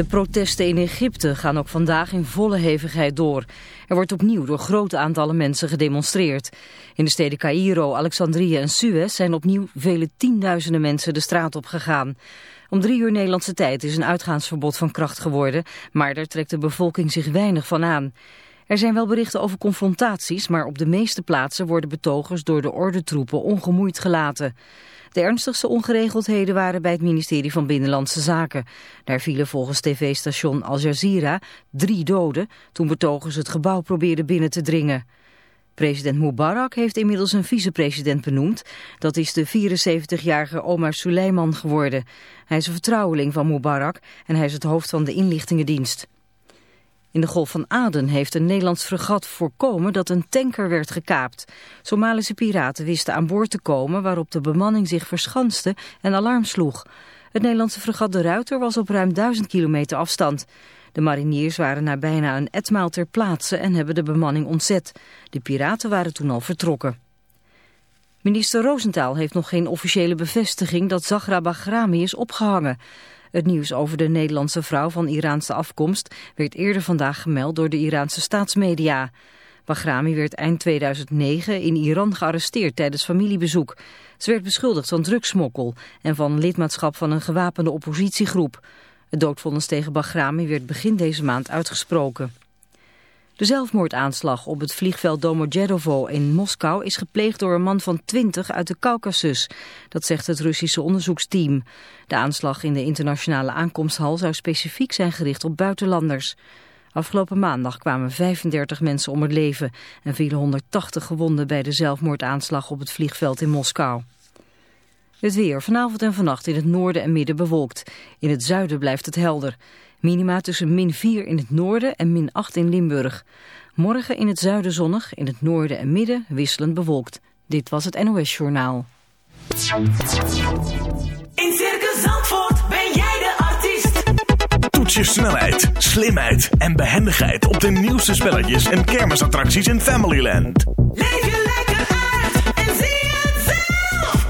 De protesten in Egypte gaan ook vandaag in volle hevigheid door. Er wordt opnieuw door grote aantallen mensen gedemonstreerd. In de steden Cairo, Alexandrië en Suez zijn opnieuw vele tienduizenden mensen de straat op gegaan. Om drie uur Nederlandse tijd is een uitgaansverbod van kracht geworden, maar daar trekt de bevolking zich weinig van aan. Er zijn wel berichten over confrontaties, maar op de meeste plaatsen worden betogers door de ordentroepen ongemoeid gelaten. De ernstigste ongeregeldheden waren bij het ministerie van Binnenlandse Zaken. Daar vielen volgens tv-station Al Jazeera drie doden toen betogers het gebouw probeerden binnen te dringen. President Mubarak heeft inmiddels een vicepresident benoemd. Dat is de 74-jarige Omar Suleiman geworden. Hij is een vertrouweling van Mubarak en hij is het hoofd van de inlichtingendienst. In de Golf van Aden heeft een Nederlands fregat voorkomen dat een tanker werd gekaapt. Somalische piraten wisten aan boord te komen waarop de bemanning zich verschanste en alarm sloeg. Het Nederlandse fregat De Ruiter was op ruim 1000 kilometer afstand. De mariniers waren na bijna een etmaal ter plaatse en hebben de bemanning ontzet. De piraten waren toen al vertrokken. Minister Roosentaal heeft nog geen officiële bevestiging dat Zahra Bahrami is opgehangen. Het nieuws over de Nederlandse vrouw van Iraanse afkomst werd eerder vandaag gemeld door de Iraanse staatsmedia. Bahrami werd eind 2009 in Iran gearresteerd tijdens familiebezoek. Ze werd beschuldigd van drugsmokkel en van lidmaatschap van een gewapende oppositiegroep. Het doodvonnis tegen Bahrami werd begin deze maand uitgesproken. De zelfmoordaanslag op het vliegveld Domodedovo in Moskou is gepleegd door een man van 20 uit de Caucasus. Dat zegt het Russische onderzoeksteam. De aanslag in de internationale aankomsthal zou specifiek zijn gericht op buitenlanders. Afgelopen maandag kwamen 35 mensen om het leven en vielen 180 gewonden bij de zelfmoordaanslag op het vliegveld in Moskou. Het weer vanavond en vannacht in het noorden en midden bewolkt. In het zuiden blijft het helder. Minima tussen min 4 in het noorden en min 8 in Limburg. Morgen in het zuiden zonnig, in het noorden en midden wisselend bewolkt. Dit was het NOS Journaal. In Circus Zandvoort ben jij de artiest. Toets je snelheid, slimheid en behendigheid op de nieuwste spelletjes en kermisattracties in Familyland. Leef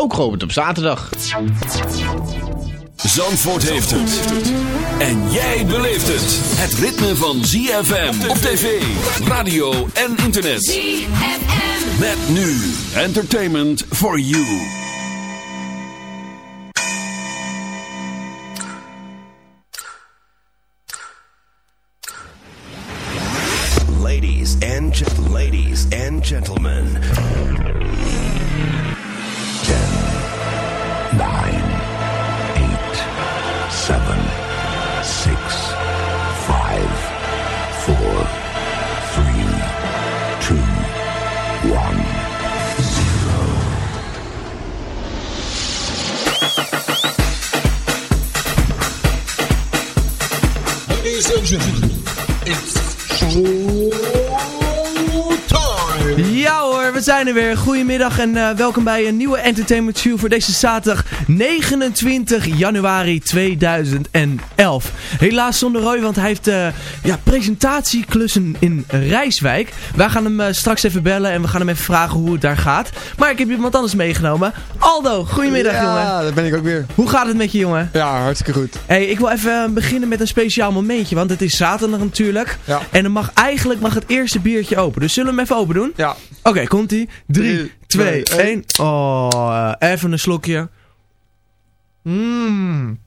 ook geopend op zaterdag. Zandvoort heeft het. En jij beleeft het. Het ritme van ZFM op tv, radio en internet. ZFM. Met nu entertainment for you. Er weer. Goedemiddag en eh, welkom bij een nieuwe Entertainment Show voor deze zaterdag 29 januari 2011. Helaas zonder Roy, want hij heeft eh, ja, presentatieklussen in Rijswijk. Wij gaan hem eh, straks even bellen en we gaan hem even vragen hoe het daar gaat. Maar ik heb iemand anders meegenomen. Aldo, goedemiddag jongen. Ja, daar ben ik ook weer. Hoe gaat het met je jongen? Ja, hartstikke goed. Hey, ik wil even beginnen met een speciaal momentje, want het is zaterdag natuurlijk. Ja. En dan mag eigenlijk mag het eerste biertje open. Dus zullen we hem even open doen? Ja. Oké, komt ie. 3, Drie, 2, twee, 1. Oh, eh, even een slokje. Mmm.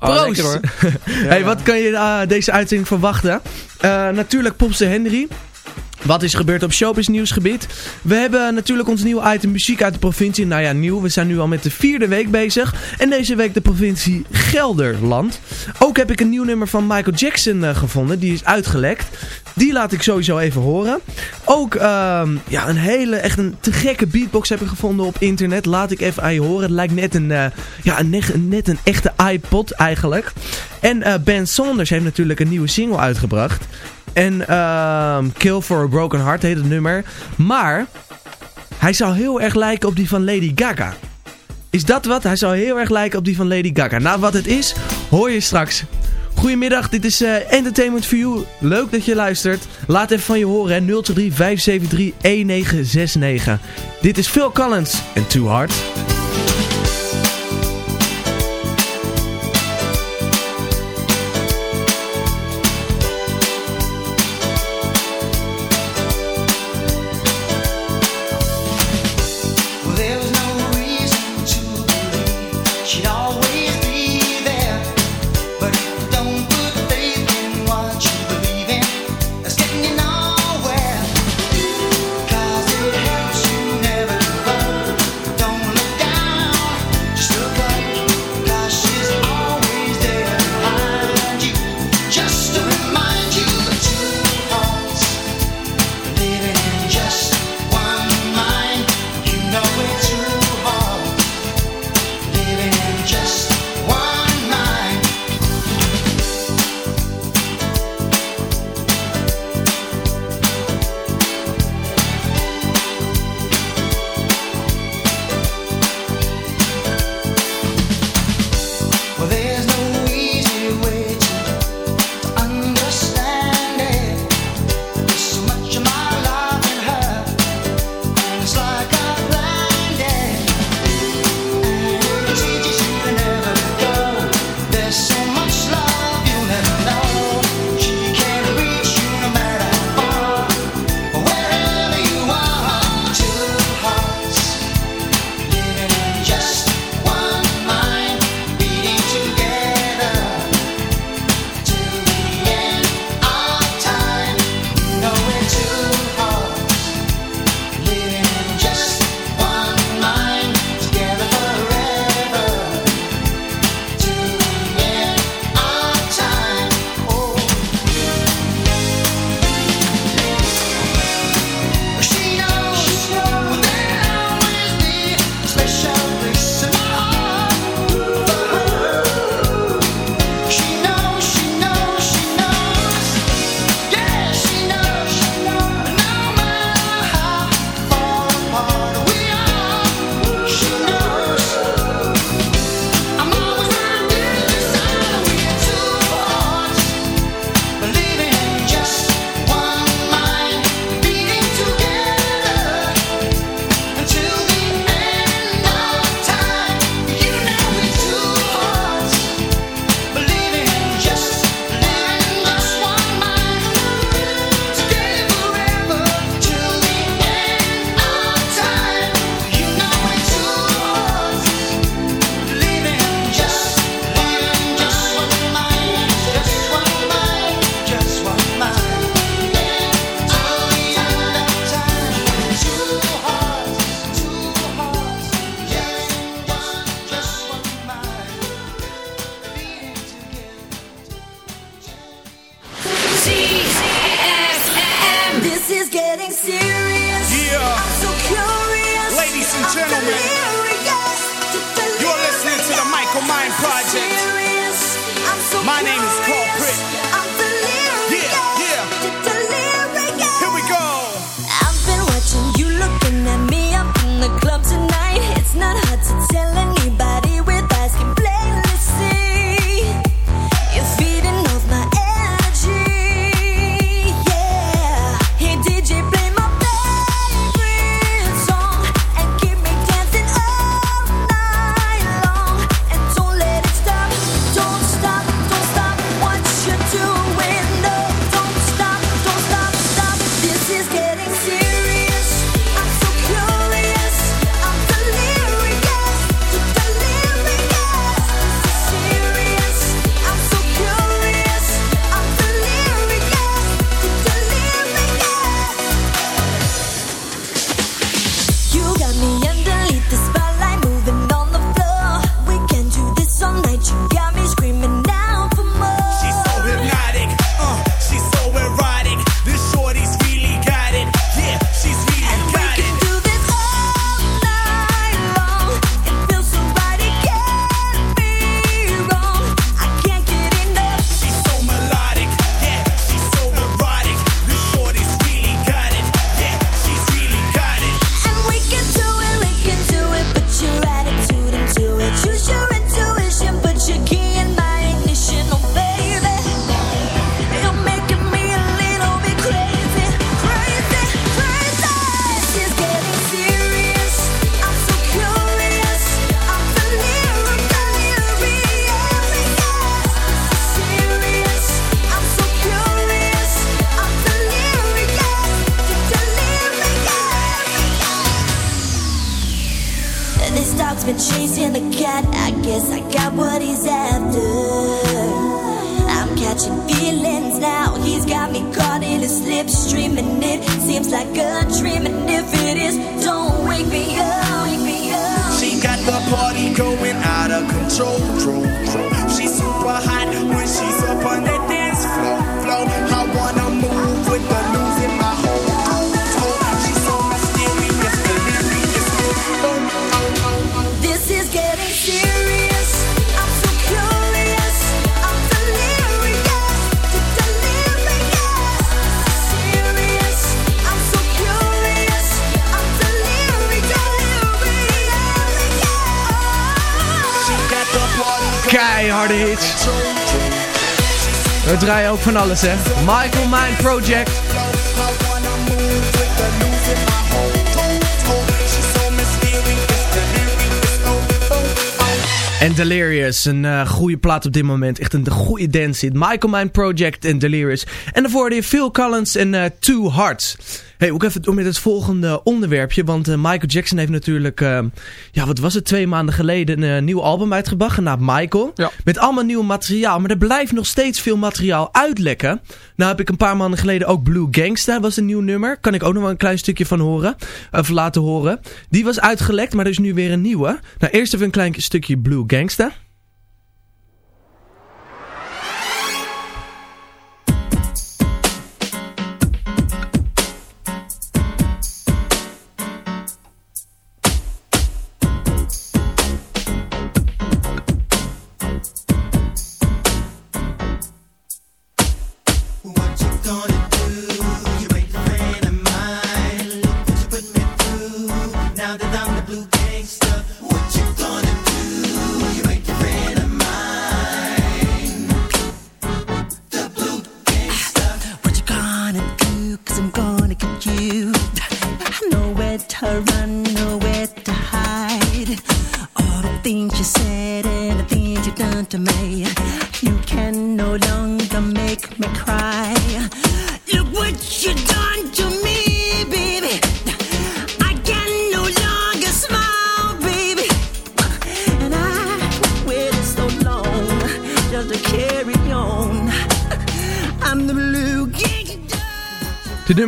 Oh, Proost! lekker hoor. hey, wat kan je uh, deze uitzending verwachten? Uh, natuurlijk Popste Henry. Wat is gebeurd op Showbiz nieuwsgebied? We hebben natuurlijk ons nieuwe item muziek uit de provincie. Nou ja, nieuw. We zijn nu al met de vierde week bezig. En deze week de provincie Gelderland. Ook heb ik een nieuw nummer van Michael Jackson uh, gevonden. Die is uitgelekt. Die laat ik sowieso even horen. Ook uh, ja, een hele, echt een te gekke beatbox heb ik gevonden op internet. Laat ik even aan je horen. Het lijkt net een, uh, ja, net, net een echte iPod eigenlijk. En uh, Ben Saunders heeft natuurlijk een nieuwe single uitgebracht. En uh, Kill for a Broken Heart heet het nummer. Maar hij zou heel erg lijken op die van Lady Gaga. Is dat wat? Hij zou heel erg lijken op die van Lady Gaga. Nou, wat het is, hoor je straks. Goedemiddag, dit is uh, Entertainment for You. Leuk dat je luistert. Laat even van je horen, hè. 023 573 1969. Dit is Phil Collins en Too Hard. Michael Mind Project. En Delirious, een eh, goede plaat op dit moment. Echt een goede dance hit. Michael Mind Project en Delirious. En daarvoor hoorde je Phil Collins en uh, Two Hearts. Hey, ook even door met het volgende onderwerpje. Want eh, Michael Jackson heeft natuurlijk, eh, ja, wat was het, twee maanden geleden een eh, nieuw album uitgebracht, genaamd Michael. Ja. Met allemaal nieuw materiaal, maar er blijft nog steeds veel materiaal uitlekken. Nou heb ik een paar maanden geleden ook Blue Gangsta, was een nieuw nummer. Kan ik ook nog wel een klein stukje van horen, of laten horen. Die was uitgelekt, maar er is nu weer een nieuwe. Nou, eerst even een klein stukje Blue Gangsta.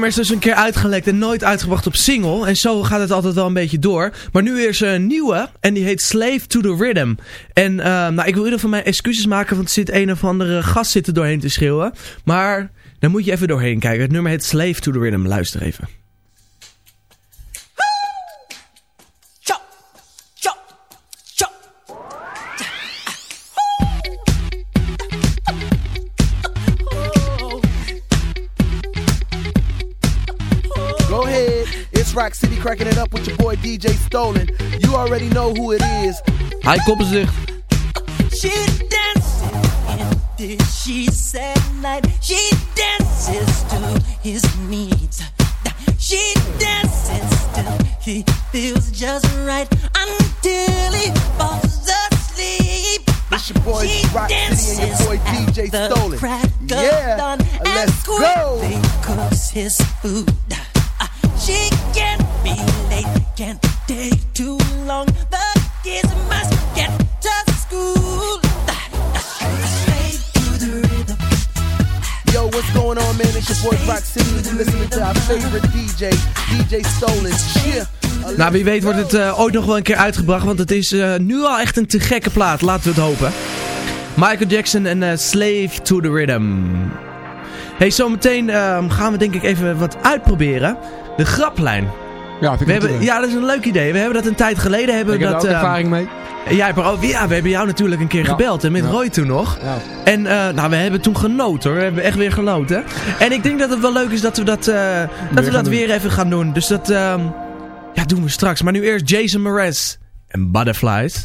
Nummer is dus een keer uitgelekt en nooit uitgebracht op single. En zo gaat het altijd wel een beetje door. Maar nu is er een nieuwe en die heet Slave to the Rhythm. En eh, nou, ik wil ieder van mij excuses maken, want er zit een of andere gast zitten doorheen te schreeuwen. Maar daar moet je even doorheen kijken. Het nummer heet Slave to the Rhythm. Luister even. It's Rock City cracking it up with your boy DJ Stolen. You already know who it is. Hij koppenzicht. She dances in this she's at night. She dances to his needs. She dances till he feels just right until he falls asleep. It's your boy She Rock City and your boy DJ Stolen. Yeah, let's and go. cooks his food. She can't be late, can't take too long. The kids must get to school. Yo, what's going on, man? It's your boy City. You listening to our favorite DJ, DJ Stolen. Yeah. Nou, wie weet wordt het eh, ooit nog wel een keer uitgebracht. Want het is eh, nu al echt een te gekke plaat. Laten we het hopen. Michael Jackson en eh, Slave to the Rhythm. Hey, zometeen ehm, gaan we denk ik even wat uitproberen. De graplijn. Ja, vind ik We hebben, idee. ja, dat is een leuk idee. We hebben dat een tijd geleden. Hebben Ik we heb er dat, ook ehm, ervaring mee. Jij hebt er ook, ja, we hebben jou natuurlijk een keer Ja. gebeld. En met Ja. Roy toen nog. Ja. En eh, nou, we hebben toen genoten hoor. We hebben echt weer genoten. En ik denk dat het wel leuk is dat we dat, eh, dat, we gaan dat weer even gaan doen. Dus dat ehm, ja, doen we straks. Maar nu eerst Jason Mraz en Butterflies.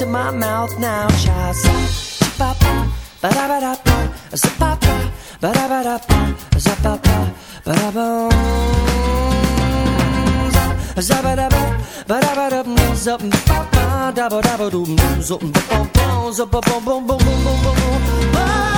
into my mouth now. Shazza, ba-ba, ba-da-ba-da-ba, za-ba-ba, ba-da-ba-da-ba, za-ba-ba, ba-da-boom. Zabba-dabba, ba-da-ba-dabba, zabba-ba, dabba-dabba-doom, zabba-boom-boom, zabba-boom-boom-boom-boom-boom-boom.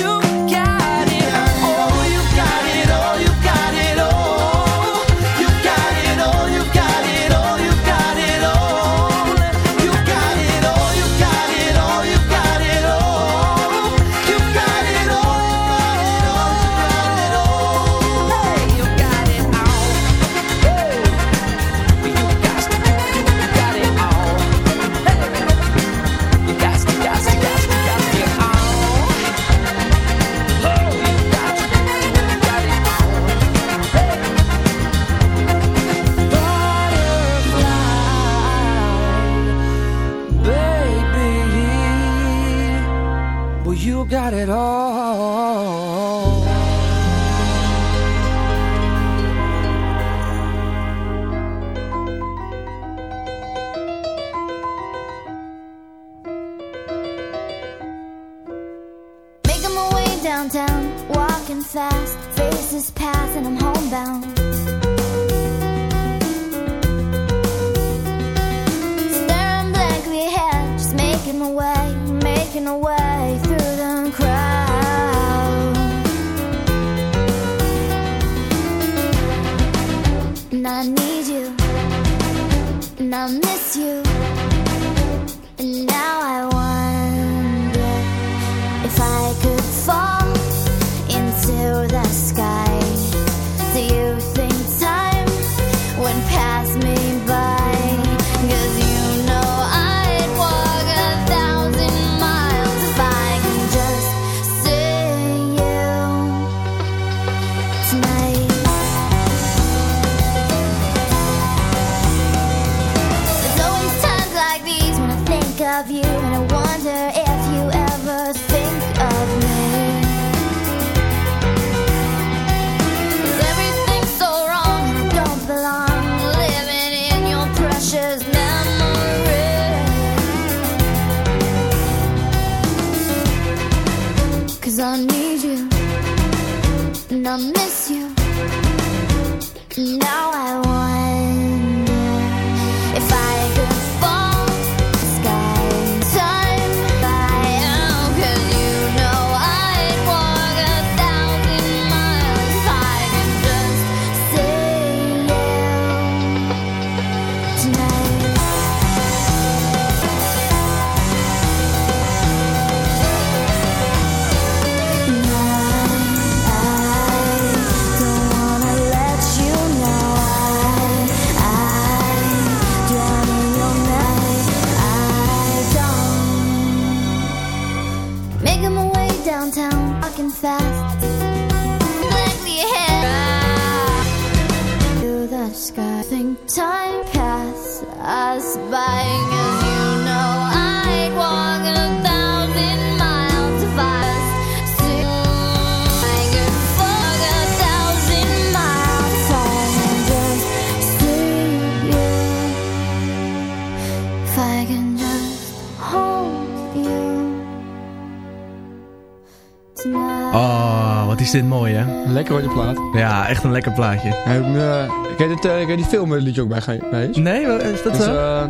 is dit mooi, hè? Lekker hoor, die plaat. Ja, echt een lekker plaatje. Heb je, eh, ken je dit, eh, ken je die film het liedje ook bij, is? Nee, wat- is dat Het zo? eh, eh,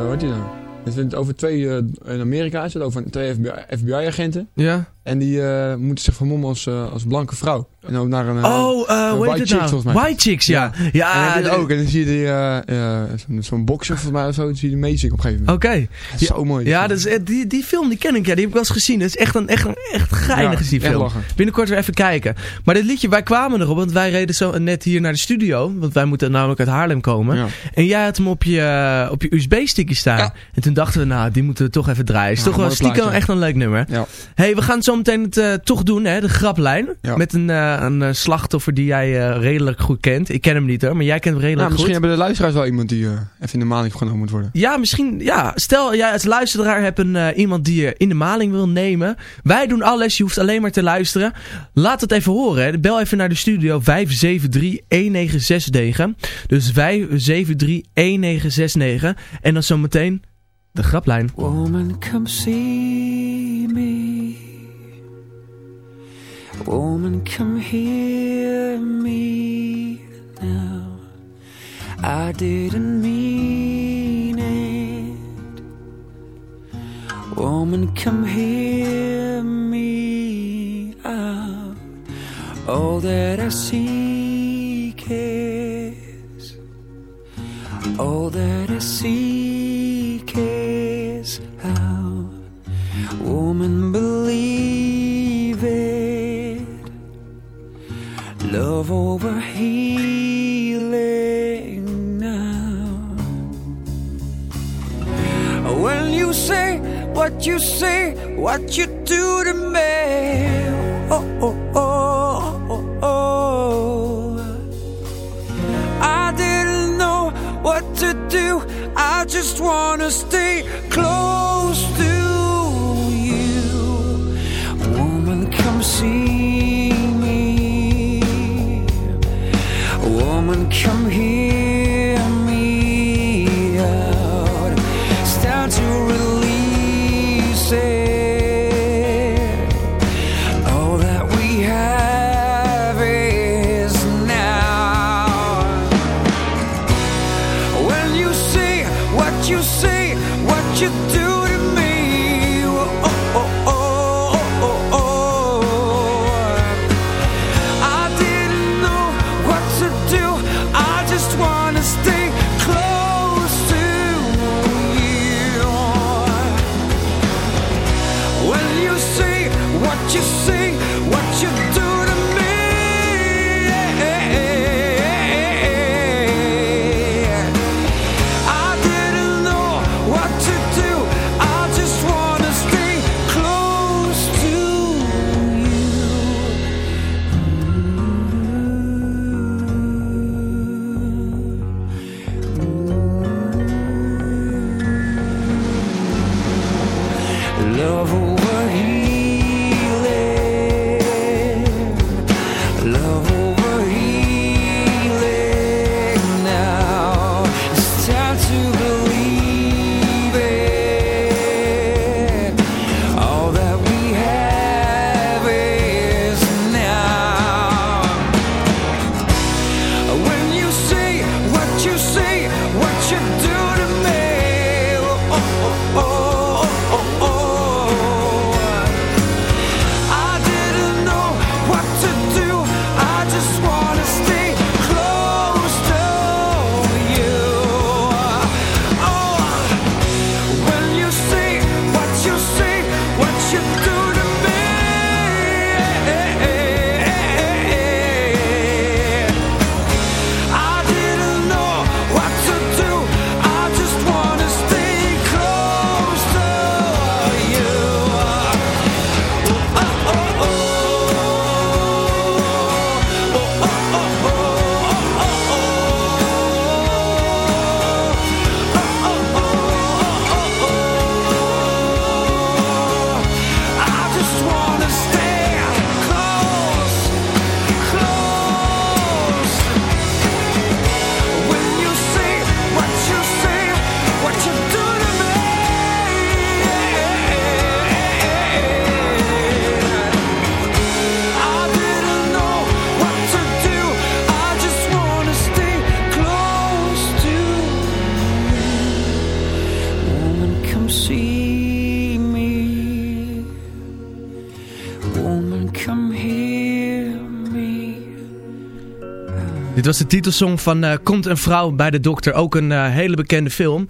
hoe heet die nou? Het is over twee, eh, in Amerika is het over twee FBI-agenten. Ja. En die eh, moeten zich vermommen als, eh, als blanke vrouw. En ook naar een, eh, Oh, een heet white het chick nou? volgens mij. White chicks, ja. Ja, en dit de- ook. En dan zie je die, eh, zo'n- zo'n bokser volgens mij of zo. Dan zie je die meezingen op een gegeven moment. Oké. is zo mooi. Ja, dat is, die, die film die ken ik, ja. Die heb ik wel eens gezien. Dat is echt een echt, een, echt geinig Ja, die film. lachen. Binnenkort weer even kijken. Maar dit liedje, wij kwamen erop, want wij reden zo net hier naar de studio. Want wij moeten namelijk uit Haarlem komen. Ja. En jij had hem op je, op je USB-stickje staan. En toen dachten we, nou, die moeten we toch even draaien. Is Ja, toch wel stiekem echt een leuk nummer. Ja. hey, we gaan zo meteen het toch doen, hè, de graplijn. Ja. Met een, een eh, slachtoffer die jij eh, redelijk goed kent. Ik ken hem niet hoor, maar jij kent hem redelijk Nou, misschien goed. hebben de luisteraars wel iemand die eh, even in de maling genomen moet worden. Ja, misschien, ja. Stel, jij als luisteraar hebt een, eh, iemand die je in de maling wil nemen. Wij doen alles, je hoeft alleen maar te luisteren. Laat het even horen. Hè. Bel even naar de studio 573-1969. Dus 573-1969. En dan zometeen de graplijn. Woman, come see me. Woman, come hear me now. I didn't mean it. Woman, come hear me out. All that I seek is, all that I seek is how woman believe Love over healing now. When you say what you say, what you do to me. Oh, oh, oh, oh, oh. I didn't know what to do. I just wanna stay close de titelsong van eh, Komt een vrouw bij de dokter. Ook een eh, hele bekende film.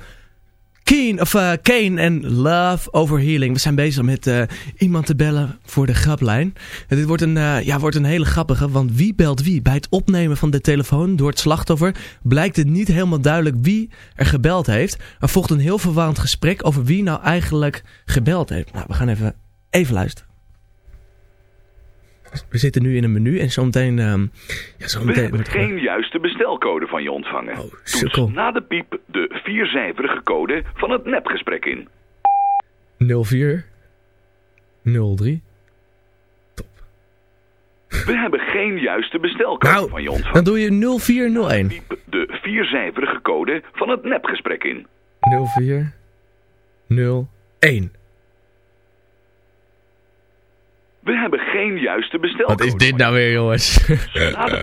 Keen, of, eh, Kane en Love Over Healing. We zijn bezig met iemand te bellen voor de graplijn. En dit wordt een, ja, wordt een hele grappige, want wie belt wie? Bij het opnemen van de telefoon door het slachtoffer blijkt het niet helemaal duidelijk wie er gebeld heeft. Er volgt een heel verwarrend gesprek over wie nou eigenlijk gebeld heeft. Nou, we gaan even, even luisteren. We zitten nu in een menu en zometeen... ehm ja, We zometeen hebben geen juiste bestelcode van je ontvangen. Toets Oh, sukkel. na de piep de viercijferige code van het nepgesprek in. 04 03 We hebben geen juiste bestelcode Nou, van je ontvangen. Dan doe je 0401. De viercijferige code van het nepgesprek in. 04 01. We hebben geen juiste bestelcode. Wat is dit nou weer, jongens?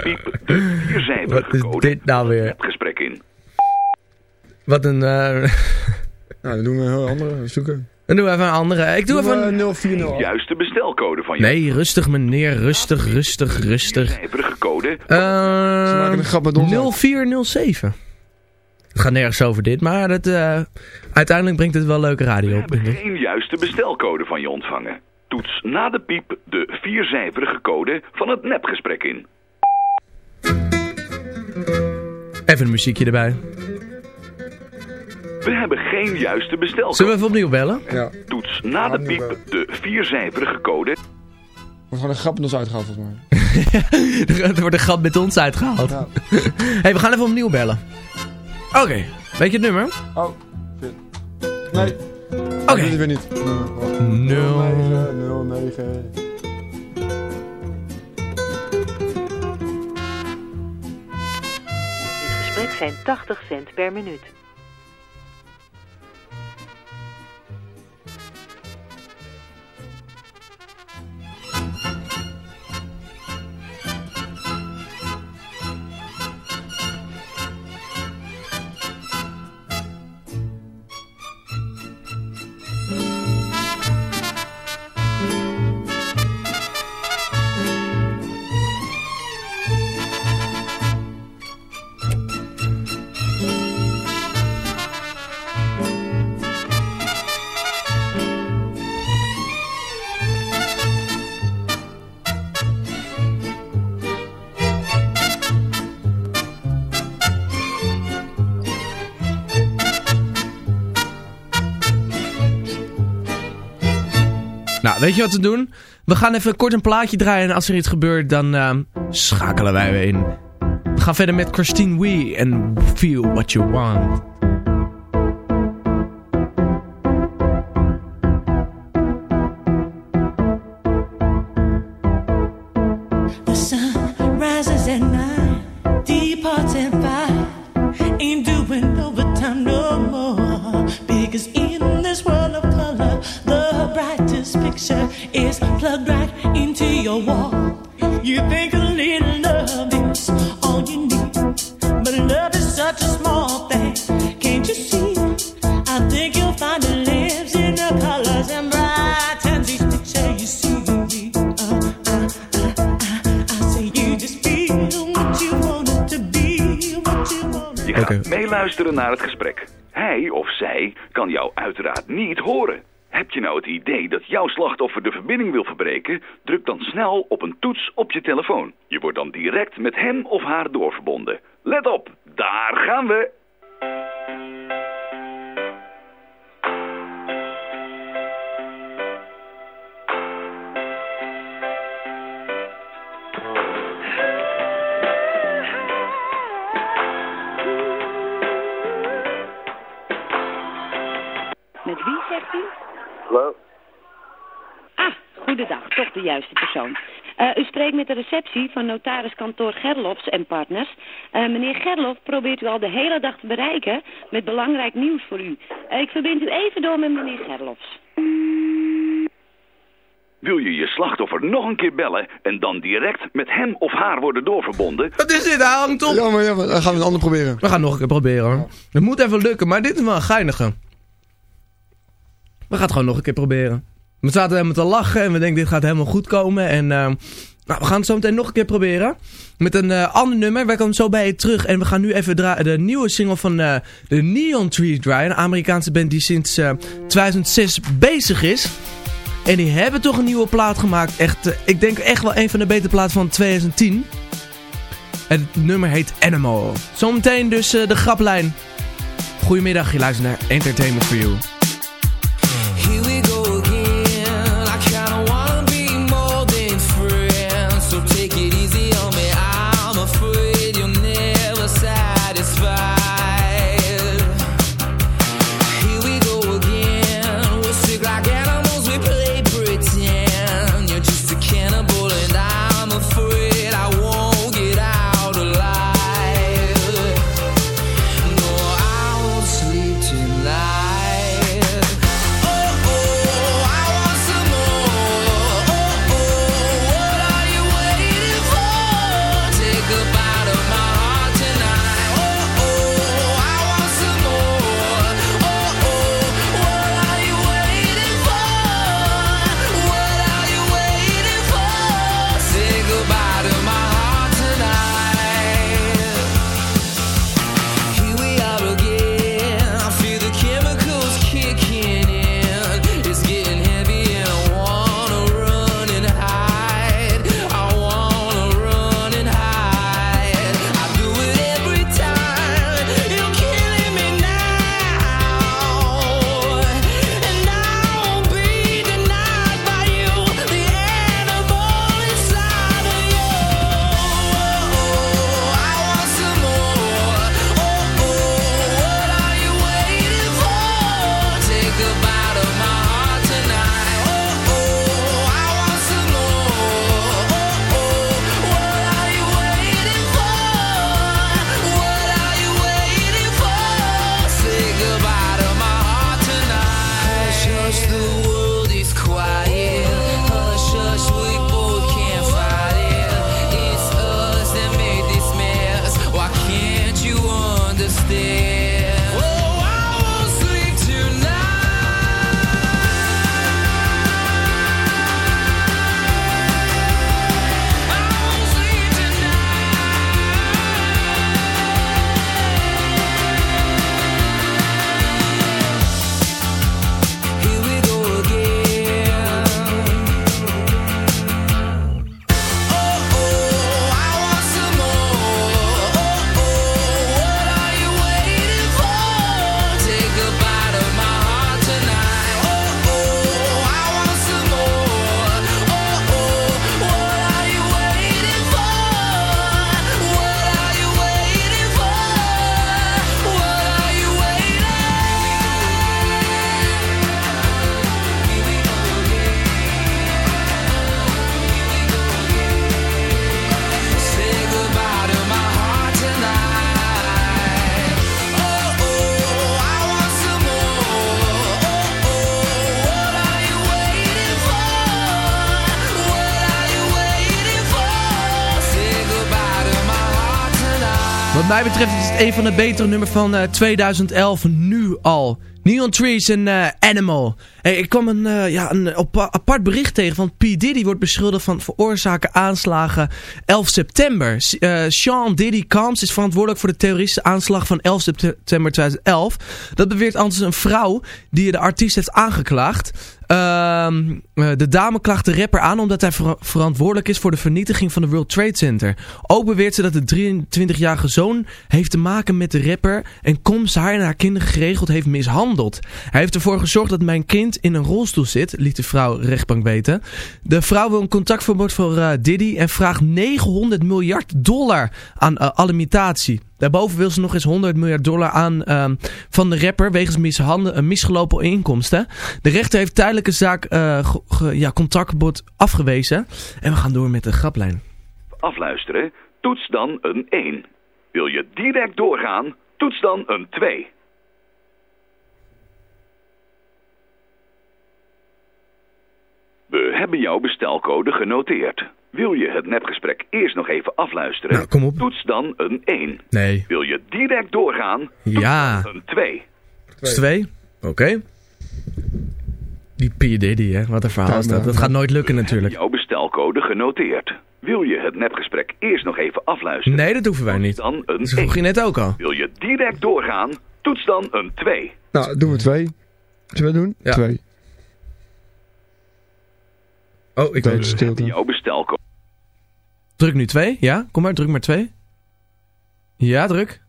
Piep de viercijferige Wat is code dit nou weer? nepgesprek in. Wat een... eh Nou, dan doen we een heel andere zoeken. Dan doen we even een andere. Ik doe even een... 040. Juiste bestelcode van je Nee, rustig meneer. Rustig, rustig, rustig. cijferige code. Eh maken een grap met ons uit. 0407. Het gaat nergens over dit, maar het, eh, uiteindelijk brengt het wel leuke radio op. denk ik. Geen juiste bestelcode van je ontvangen. Toets na de piep de viercijferige code van het nepgesprek in. Even een muziekje erbij. We hebben geen juiste bestelcode. Zullen we even opnieuw bellen? Ja. Toets na de piep de viercijferige code. Er wordt gewoon een grap met ons uitgehaald volgens mij. er wordt een gat met ons uitgehaald. Ja. hey, we gaan even opnieuw bellen. Oké, weet je het nummer? Oh, shit. Nee. Oké. Dat weer niet. Wacht. Nul. 09, 09. Dit gesprek zijn 80 cent per minuut. Weet je wat we doen? We gaan even kort een plaatje draaien en als er iets gebeurt, dan ehm, schakelen wij weer in. We gaan verder met Christine Wee en Feel What You Want. Naar het gesprek. Hij of zij kan jou uiteraard niet horen. Heb je nou het idee dat jouw slachtoffer de verbinding wil verbreken? Druk dan snel op een toets op je telefoon. Je wordt dan direct met hem of haar doorverbonden. Let op, daar gaan we! Hallo? Ah, goedendag, toch de juiste persoon. Eh, u spreekt met de receptie van notariskantoor Gerlofs en Partners. Eh, meneer Gerlof probeert u al de hele dag te bereiken met belangrijk nieuws voor u. Eh, ik verbind u even door met meneer Gerlofs. Wil je je slachtoffer nog een keer bellen en dan direct met hem of haar worden doorverbonden? Wat is dit? Hij hangt op. Ja, maar ja, maar dan gaan we een ander proberen. We gaan nog een keer proberen hoor. Het moet even lukken, maar dit is wel een geinige. We gaan het gewoon nog een keer proberen. We zaten helemaal te lachen en we denken dit gaat helemaal goed komen. En eh, nou, we gaan het zo meteen nog een keer proberen. Met een eh, ander nummer. Wij komen zo bij je terug. En we gaan nu even de nieuwe single van eh, de Neon Trees draaien. Een Amerikaanse band die sinds eh, 2006 bezig is. En die hebben toch een nieuwe plaat gemaakt. Echt, eh, ik denk echt wel een van de betere platen van 2010. En het nummer heet Animal. Zometeen dus eh, de graplijn. Goedemiddag, je luistert naar Entertainment for You. Mij betreft is het een van de betere nummers van eh, 2011 nu al. Neon Trees en eh, Animal. Ik kwam een, eh, ja, een apart bericht tegen van P. Diddy wordt beschuldigd van veroorzaken aanslagen 11 september. Eh, Sean Diddy Combs is verantwoordelijk voor de terroristische aanslag van 11 september 2011. Dat beweert anders een vrouw die de artiest heeft aangeklaagd. Ehm, eh, de dame klaagt de rapper aan omdat hij ver- verantwoordelijk is voor de vernietiging van de World Trade Center. Ook beweert ze dat de 23-jarige zoon heeft te maken met de rapper en Combs haar en haar kinderen geregeld heeft mishandeld. Hij heeft ervoor gezorgd dat mijn kind in een rolstoel zit, liet de vrouw rechtbank weten. De vrouw wil een contactverbod voor eh, Diddy en vraagt 900 miljard dollar aan eh, alimentatie. Daarboven wil ze nog eens 100 miljard dollar aan ehm, van de rapper wegens eh, misgelopen inkomsten. De rechter heeft tijdelijk een zaak ge- ja, contactverbod afgewezen. En we gaan door met de graplijn. Afluisteren, toets dan een 1. Wil je direct doorgaan, toets dan een 2. We hebben jouw bestelcode genoteerd. Wil je het nepgesprek eerst nog even afluisteren? Nou, kom op. Toets dan een 1. Nee. Wil je direct doorgaan? Toets Ja. dan een 2. Is twee? Oké. Die P. Diddy, hè. Wat een verhaal is dat. Dat gaat nooit lukken natuurlijk. Jouw bestelcode genoteerd. Wil je het nepgesprek eerst nog even afluisteren? Nee, dat hoeven wij niet. Dan een Dat vroeg je 1. net ook al. Wil je direct doorgaan? Toets dan een 2. Nou, doen we twee. Zullen we doen? Ja. Twee. Oh, ik weet stilte. Jouw bestelcode. Druk nu twee. Ja, kom maar. Druk maar twee. Ja, druk.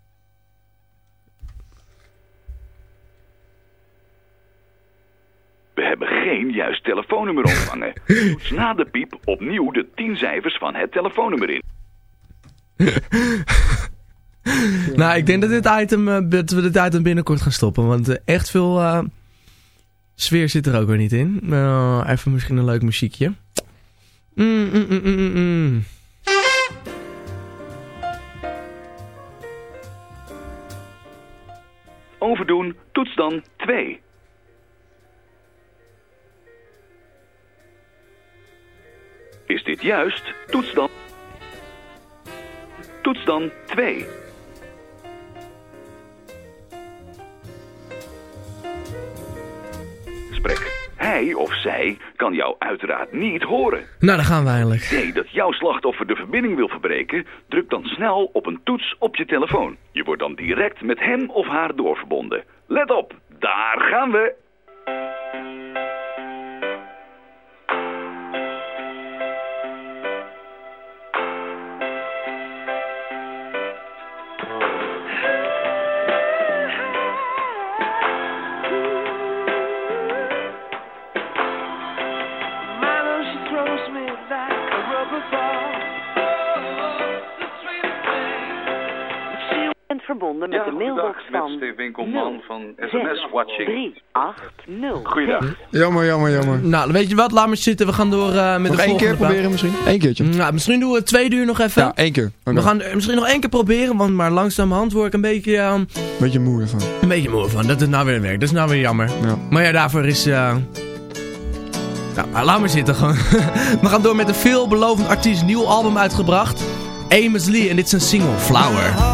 We hebben geen juist telefoonnummer ontvangen. Toets na de piep opnieuw de 10 cijfers van het telefoonnummer in. Nou, ik denk dat, dit item, eh, dat we dit item binnenkort gaan stoppen. Want eh, echt veel eh, sfeer zit er ook weer niet in. Nou, even misschien een leuk muziekje. Mm, mm, mm. Overdoen, toets dan 2. Is dit juist? Toets dan. Toets dan 2. Gesprek. Hij of zij kan jou uiteraard niet horen. Nou, daar gaan we eigenlijk. idee dat jouw slachtoffer de verbinding wil verbreken, druk dan snel op een toets op je telefoon. Je wordt dan direct met hem of haar doorverbonden. Let op, daar gaan we! Verbonden met de mailbox van Steve Winkelman van SMS Watching. 380. Goeiedag. Jammer, jammer, jammer. Nou, weet je wat? Laat maar zitten. We gaan door eh, met Nog de één keer volgende proberen misschien? Eén keertje. Nou, misschien doen we het tweede uur nog even. Ja, één keer. We gaan eh, misschien nog één keer proberen, want maar langzamerhand word ik een beetje, eh, Beetje moe ervan. een beetje moe van. Dat het nou weer werkt. Dat is nou weer jammer. Maar ja, daarvoor is... eh Nou, laat maar zitten gewoon. we gaan door met een veelbelovend artiest. Nieuw album uitgebracht. Amos Lee. En dit is een single, Flower.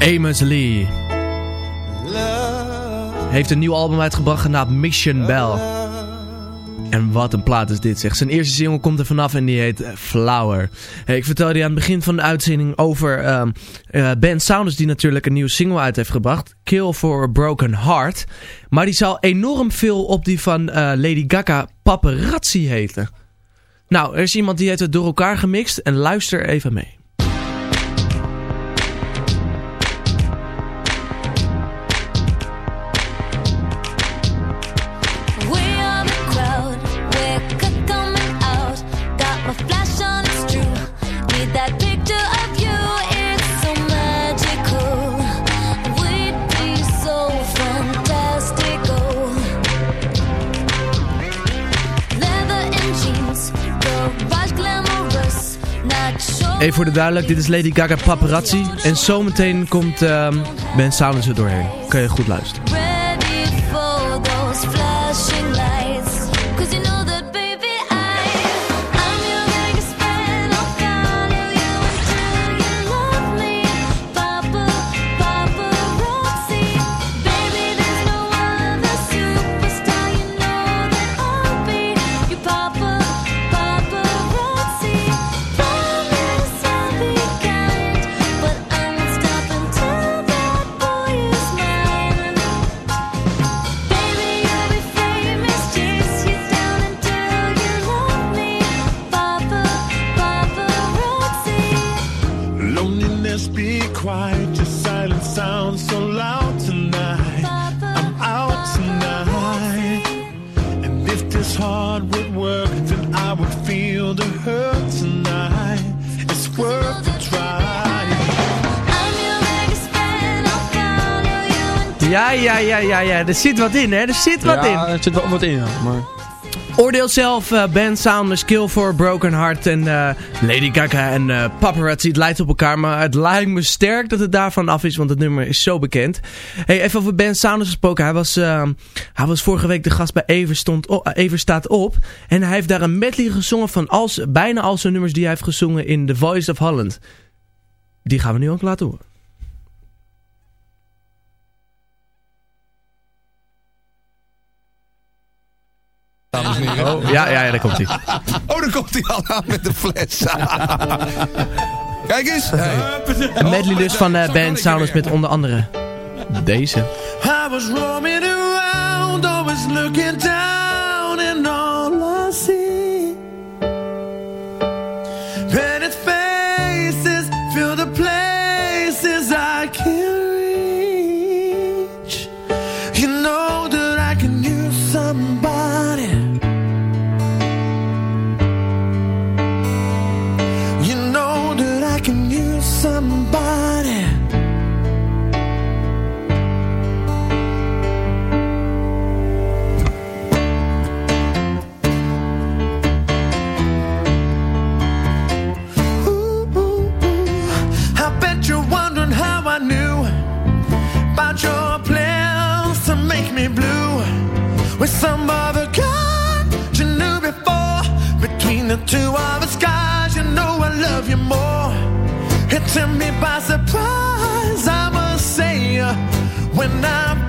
Amos Lee heeft een nieuw album uitgebracht genaamd Mission Bell. En wat een plaat is dit zeg. Zijn eerste single komt er vanaf en die heet eh, Flower. Ik vertelde je aan het begin van de uitzending over ehm, eh, Ben Saunders die natuurlijk een nieuwe single uit heeft gebracht. Kill for a Broken Heart. Maar die zal enorm veel op die van eh, Lady Gaga Paparazzi heten. Nou, er is iemand die heeft het door elkaar gemixt en luister even mee. Even voor de duidelijk, dit is Lady Gaga Paparazzi. En zometeen komt ehm, Ben er doorheen. Kan je goed luisteren. Be quiet. Your silence sounds so loud tonight. I'm out tonight. And if this heart would work, then I would feel the hurt tonight. It's worth a try. Ja, ja, ja, ja, ja. Er zit wat in, hè. Er zit wat in. Ja, er zit wel wat in, ja. Maar... Oordeel zelf, eh, Ben Saunders, Kill for Broken Heart en eh, Lady Gaga en eh, Paparazzi. Het lijkt op elkaar, maar het lijkt me sterk dat het daarvan af is, want het nummer is zo bekend. Hey, even over Ben Saunders gesproken. Hij was, hij was vorige week de gast bij Ever, stond o- Ever Staat Op. En hij heeft daar een medley gezongen van als, bijna al zijn nummers die hij heeft gezongen in The Voice of Holland. Die gaan we nu ook laten horen. Dames en heren. Oh, ja, ja, ja, daar komt hij. Oh, daar komt hij al aan met de fles. Kijk eens. Een medley dus van eh, Ben Saunders met onder andere deze. I was roaming around, always looking down, some other guy you knew before. Between the two of us, guys, you know I love you more. It took me by surprise, I must say, uh, when I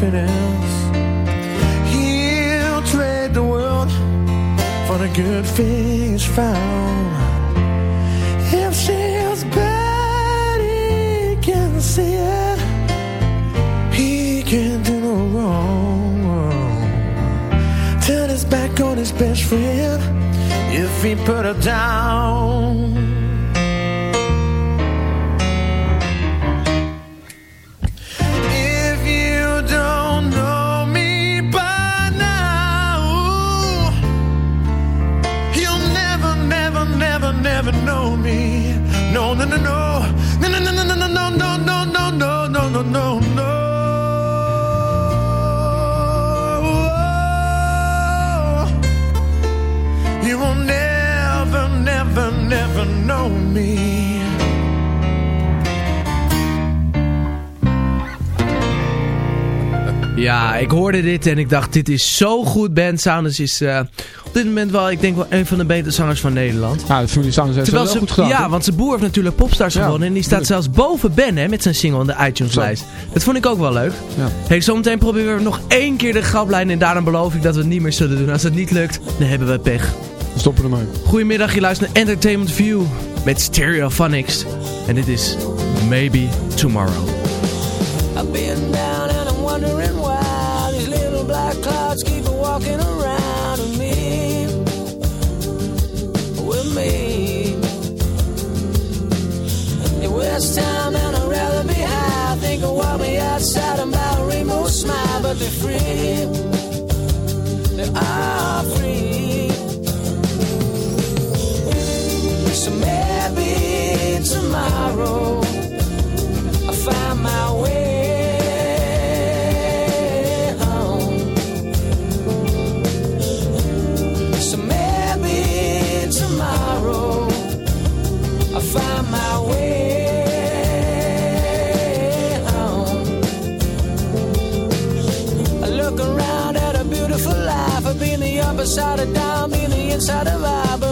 nothing else. He'll trade the world for the good things found. If she's bad, he can see it. He can't do no wrong. Turn his back on his best friend if he put her down. Know me. Ja, ik hoorde dit en ik dacht, dit is zo goed. Ben Saunders is eh, op dit moment wel, ik denk wel een van de betere zangers van Nederland. Ja, dat Julie Saunders heeft het wel ze- goed gedaan. Ja, want zijn broer heeft natuurlijk Popstars Ja, gewonnen. En die staat zelfs boven Ben hè, met zijn single in de iTunes-lijst. Dat vond ik ook wel leuk. Ja. Hey, zometeen proberen we nog één keer de graplijn. En daarom beloof ik dat we het niet meer zullen doen. Als het niet lukt, dan hebben we pech. We stoppen ermee. Goedemiddag, je luistert naar Entertainment View met Stereophonics. En dit is Maybe Tomorrow. I've been down and I'm wondering why these little black clouds keep walking around with me, with me. It was time and I'd rather be high. Think of what me outside about a rainbow smile, but they're free. They are free. So maybe tomorrow I find my way home. So maybe tomorrow I find my way home. I look around at a beautiful life. I've been the upside of down, been the inside of I,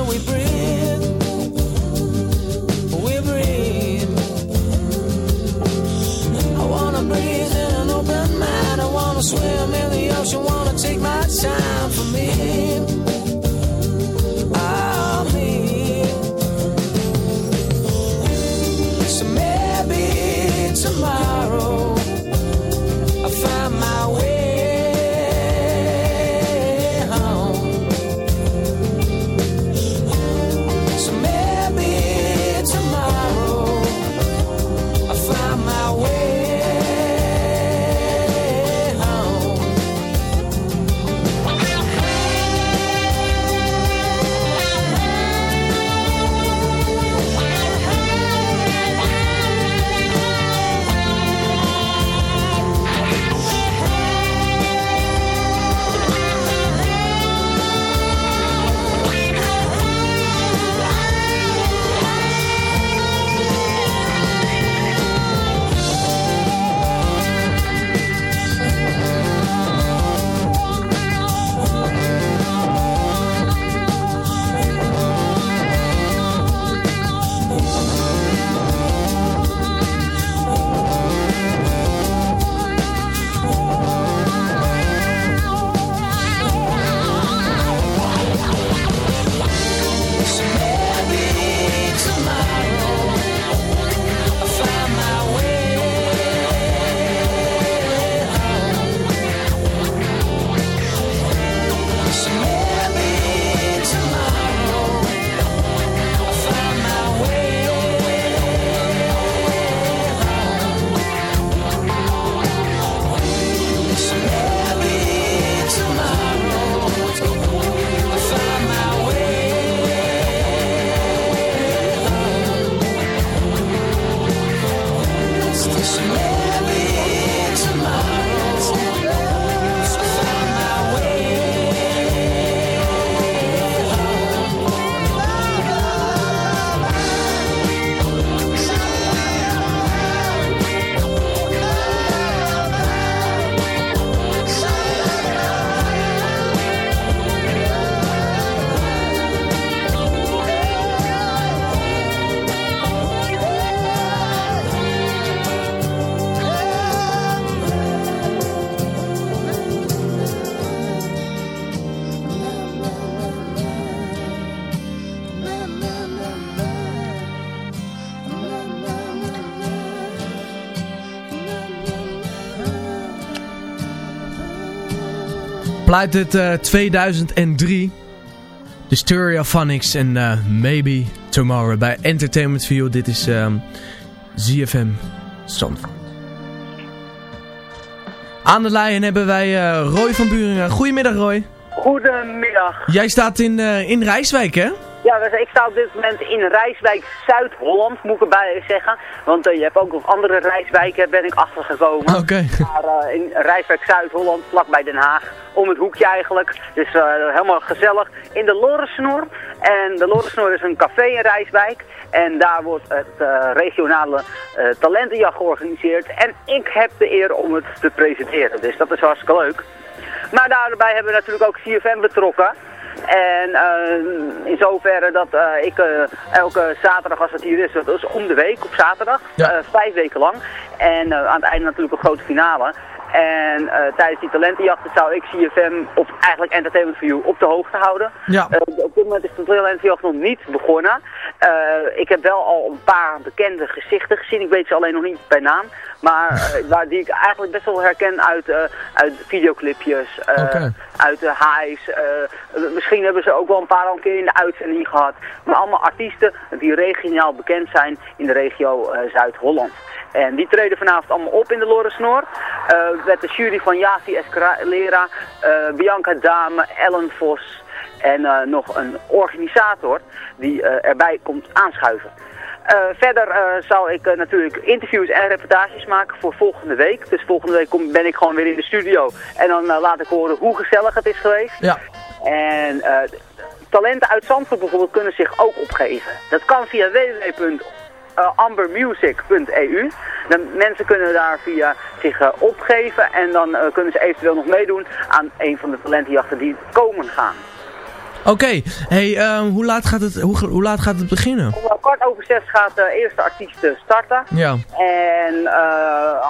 swim in the ocean. Wanna take my time for me. Pluit het eh, 2003. De Stereophonics en eh, Maybe Tomorrow bij Entertainment View. Dit is ehm, ZFM Zandvoort. Aan de lijn hebben wij eh, Roy van Buringen. Goedemiddag Roy. Goedemiddag. Jij staat in, eh, in Rijswijk hè? Ja, dus ik sta op dit moment in Rijswijk, Zuid-Holland, moet ik erbij zeggen. Want eh, je hebt ook nog andere Rijswijken, ben ik achtergekomen. Oké. Maar eh, in Rijswijk, Zuid-Holland, vlakbij Den Haag, om het hoekje eigenlijk. Dus eh, helemaal gezellig. In de Lorensnoor. En de Lorensnoor is een café in Rijswijk. En daar wordt het regionale talentenjacht georganiseerd. En ik heb de eer om het te presenteren. Dus dat is hartstikke leuk. Maar daarbij hebben we natuurlijk ook CFM betrokken. En eh, in zoverre dat eh, ik eh, elke zaterdag als het hier is, dat is om de week op zaterdag, eh, vijf weken lang. En aan het einde natuurlijk een grote finale. En eh, tijdens die talentenjachten zou ik CFM op eigenlijk Entertainment for You op de hoogte houden. Ja. Eh, op dit moment is de talentenjacht nog niet begonnen. Eh, ik heb wel al een paar bekende gezichten gezien. Ik weet ze alleen nog niet bij naam. Maar waar, die ik eigenlijk best wel herken uit, uit videoclipjes, uit de highs. misschien hebben ze ook wel een paar al een keer in de uitzending gehad. Maar allemaal artiesten die regionaal bekend zijn in de regio Zuid-Holland. En die treden vanavond allemaal op in de Lorensnoor. Eh met de jury van Javi Escalera, eh, Bianca Dame, Ellen Vos en eh, nog een organisator die erbij komt aanschuiven. Verder eh, zal ik natuurlijk interviews en reportages maken voor volgende week. Dus volgende week kom, ben ik gewoon weer in de studio. En dan laat ik horen hoe gezellig het is geweest. Ja. En talenten uit Zandvoort bijvoorbeeld kunnen zich ook opgeven. Dat kan via www.ambermusic.eu. Dan mensen kunnen daar via zich eh, opgeven en dan eh, kunnen ze eventueel nog meedoen aan een van de talentenjachten die komen gaan. Oké, hey, ehm, hoe, laat gaat het, hoe, hoe laat gaat het beginnen? Om eh, kwart over zes gaat de eerste artiest eh, starten. Ja. En eh,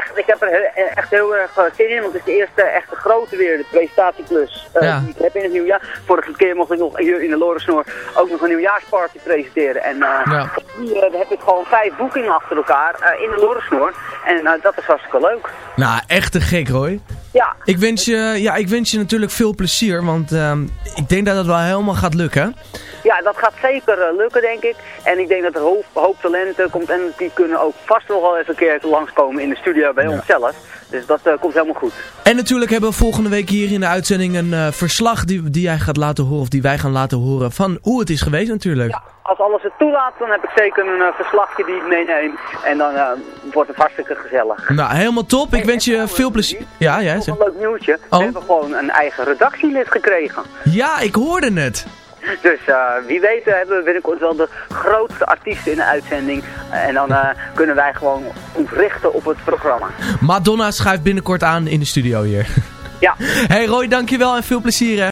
echt, ik heb er echt heel erg eh, zin in, want het is de eerste echte grote weer, de presentatieklus Ja. die ik heb in het nieuwjaar. Vorige keer mocht ik nog hier in de Lorensnoor ook nog een nieuwjaarsparty presenteren. En Ja. nu eh, heb ik gewoon vijf boekingen achter elkaar in de Lorensnoor. En dat is hartstikke leuk. Nou, echt te gek Roy. Ja. Ik wens je, ja, ik wens je natuurlijk veel plezier, want ehm, ik denk dat het wel helemaal gaat lukken. Ja, dat gaat zeker eh, lukken, denk ik. En ik denk dat er hoop, hoop talenten komt en die kunnen ook vast nog wel even een keer langskomen in de studio bij ons zelf. Dus dat eh, komt helemaal goed. En natuurlijk hebben we volgende week hier in de uitzending een eh, verslag die, die jij gaat laten horen, of die wij gaan laten horen, van hoe het is geweest natuurlijk. Als alles het toelaat, dan heb ik zeker een verslagje die ik meeneem. En dan wordt het hartstikke gezellig. Nou, helemaal top. Ik wens je veel plezier. Ja, jij zeg. een leuk nieuwtje. Oh. We hebben gewoon een eigen redactielid gekregen. Ja, ik hoorde het. Dus eh, wie weet eh, hebben we binnenkort wel de grootste artiesten in de uitzending. en dan eh, kunnen wij gewoon ons richten op het programma. Madonna schuift binnenkort aan in de studio hier. Ja. Hey Roy, dankjewel en veel plezier hè.